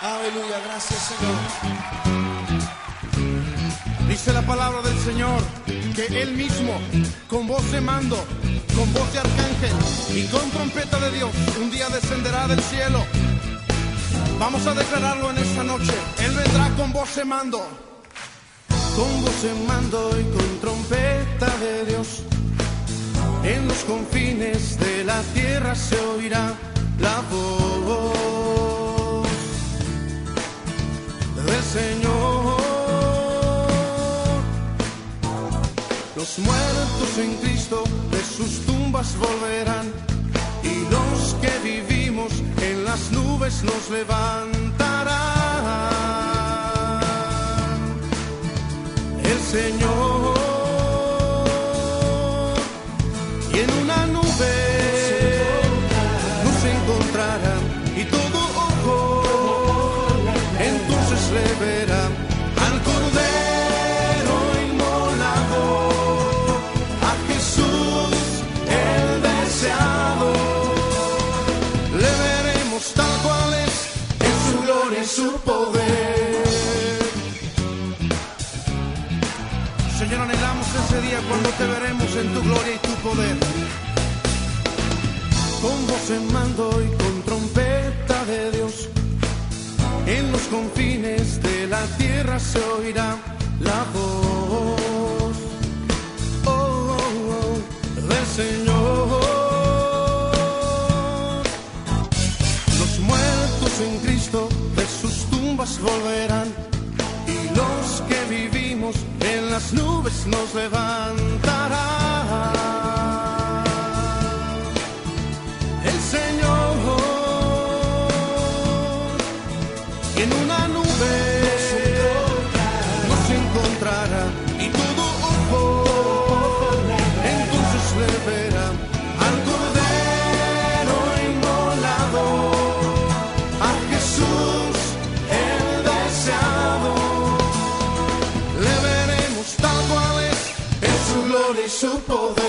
Aleluya, gracias Señor. Dice la palabra del Señor que Él mismo, con voz de mando, con voz de arcángel y con trompeta de Dios, un día descenderá del cielo. Vamos a declararlo en esta noche. Él vendrá con voz de mando. Con voz de mando y con trompeta de Dios. En los confines de la tierra se oirá la voz Los muertos en Cristo de sus tumbas volverán y los que vivimos en las nubes nos levantarán. El Señor su poder. Señor, anhelamos ese día cuando te veremos en tu gloria y tu poder. Con voz en mando y con trompeta de Dios, en los confines de la tierra se oirá la voz las nubes nos levantarán. Su gloria y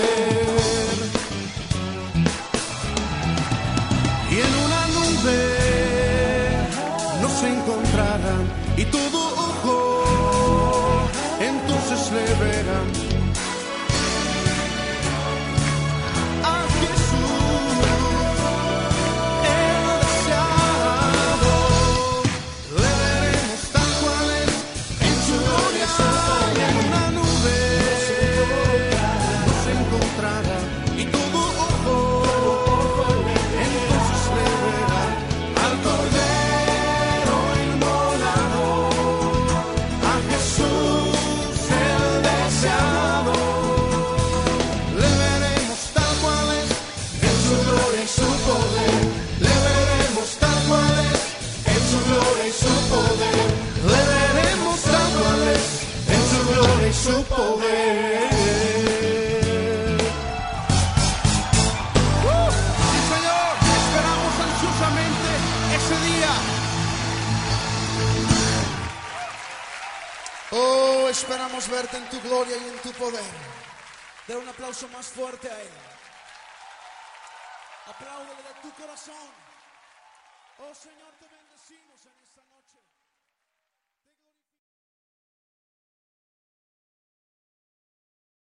Oh, esperamos verte en tu gloria y en tu poder. Dar un aplauso más fuerte a Él. Apláudele de tu corazón. Oh Señor, te